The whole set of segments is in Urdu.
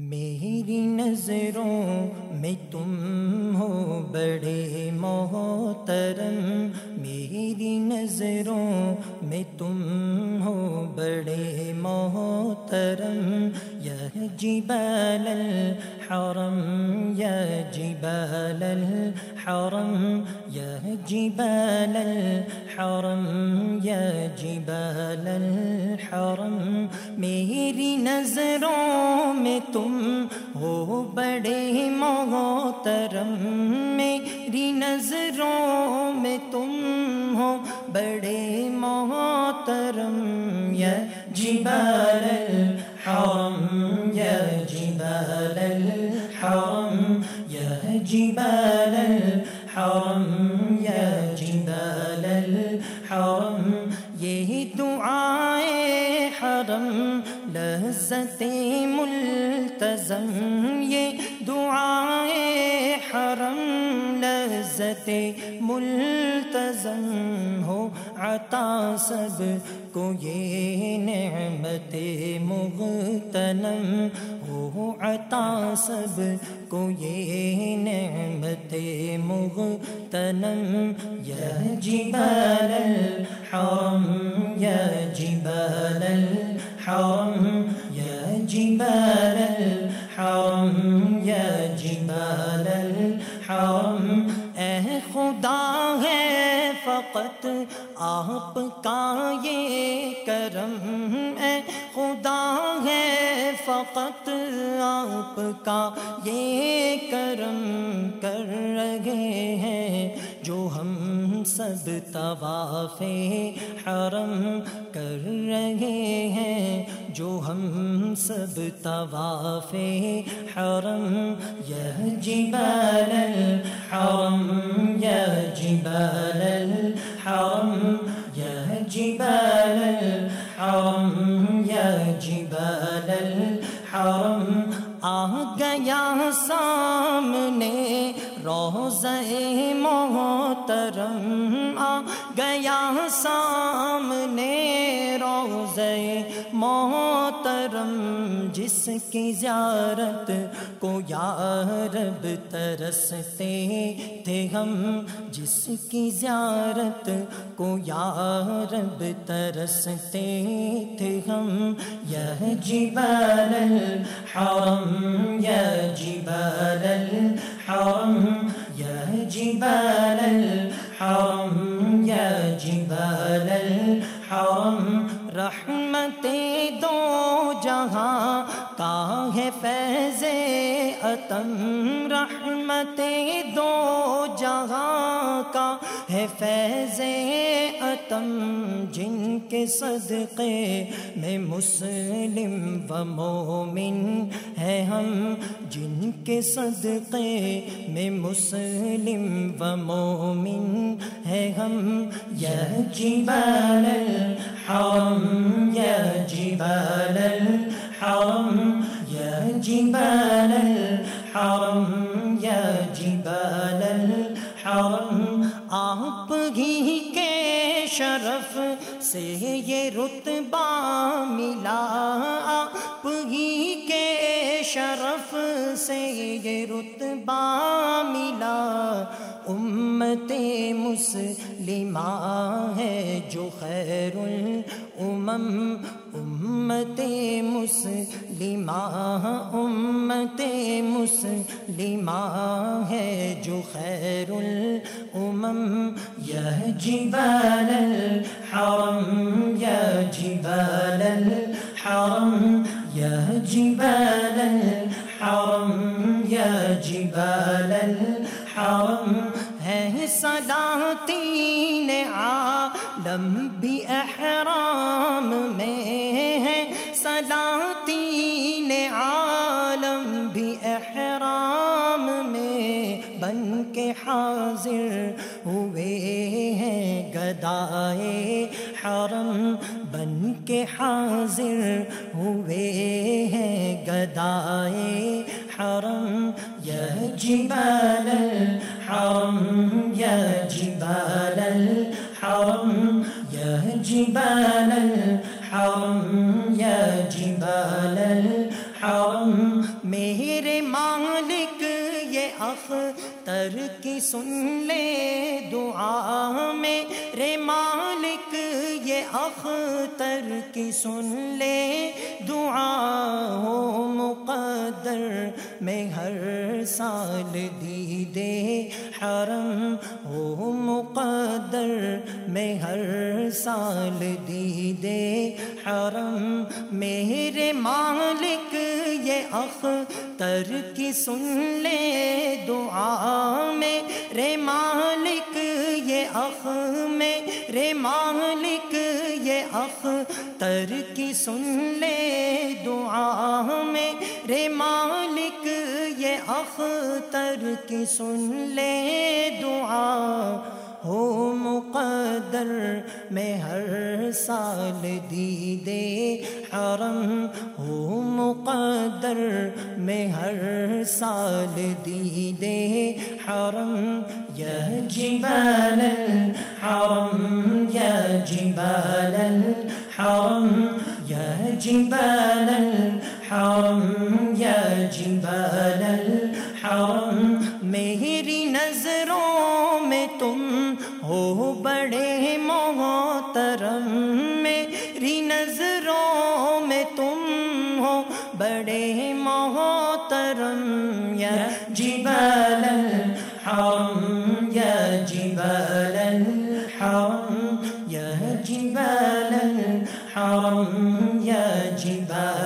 میری نظروں میں تم ہو بڑے محترم میری نظروں میں تم ہو بڑے محترم یہ جبال الحرم یا جبال الحرم یا جبال الحرم یا جبال الحرم، میری نظروں میں تم ہو بڑے محترم، میری نظروں میں تم ہو بڑے محترم، یا جبال الحرم، یا جبال الحرم، یا جبال الحرم یہی دعائے حرم لذت ملتزم یہ دعائے حرم لذت ملتزم۔ عطا سب کو یہ نعمت مغتنم ہو عطا سب کو یہ نعمت مغتنم۔ یا جبال الحرم، یا جبال الحرم، یا جبال الحرم، یا جبال الحرم۔ فقط آپ کا یہ کرم اے خدا ہے فقط آپ کا یہ کرم کر رہے ہیں جو ہم سب طواف حرم کر رہے ہیں جو ہم سب طواف حرم یہ جبال الحرم یا جبال الحرم الحرم، يا جبال الحرم، يا جبال الحرم. آ گیا سامنے روزے محترم آ گیا سامنے محترم، جس کی زیارت کو یا رب ترستے تھے ہم، جس کی زیارت کو یا رب ترستے تھے ہم، یہ جبال الحرم یا جبال الحرم یا جبال الحرم یا فیض اتم رحمت دو جہاں کا ہے فیض اتم، جن کے صدقے میں مسلم و مومن ہے ہم، جن کے صدقے میں مسلم و مومن ہے ہم۔ یہ جبال الحرم یا جبال الحرم يا جبال الحرم يا جبال الحرم آپ ہی کے شرف سے یہ رتبہ ملا۔ یہ رتبہ ملا۔ امت مسلمہ ہے جو خیر الامم امت مسلمہ امت مسلمہ ہے جو خیر الامم یہ جبال الحرم یا جبال الحرم۔ یا جبال الحرم ہے سلاطین عالم بھی احرام میں ہے سلاطین عالم بھی احرام میں بن کے حاضر ہوئے ہیں۔ گدائے حرم بن کے حاضر ہوئے ہیں۔ گدائے الحرم، يا جبال الحرم، يا جبال الحرم، يا جبال الحرم، يا جبال الحرم. حرم میرے مالک، یہ اختر کی سن لے دعا میرے مالک، یہ اختر کی سن لے۔ دعا ہو مقدر میں ہر سال دی دے حرم ہو۔ مقدر میں ہر سال دی دے حرم۔ میرے مالک، یہ اختر تر کی سن لے دعا میں۔ رے مالک، یہ اخ میں۔ رے مالک، یہ اختر کی سن لے دعا میں۔ رے مالک، یہ اختر کی سن لے دعا۔ ہو مقدر میں ہر سال دی دے حرم، ہو مقدر میں ہر سال دی دے حرم، یا جبال الحرم، یا جبال الحرم، یا جبال الحرم، یا جبال الحرم بڑے محترم یا جبال الحرم یا جبال الحرم یا جبال الحرم یا جبال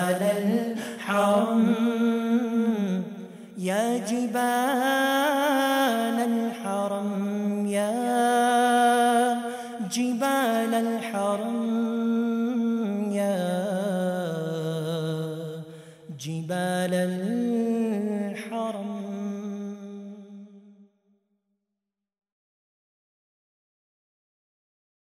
جبالا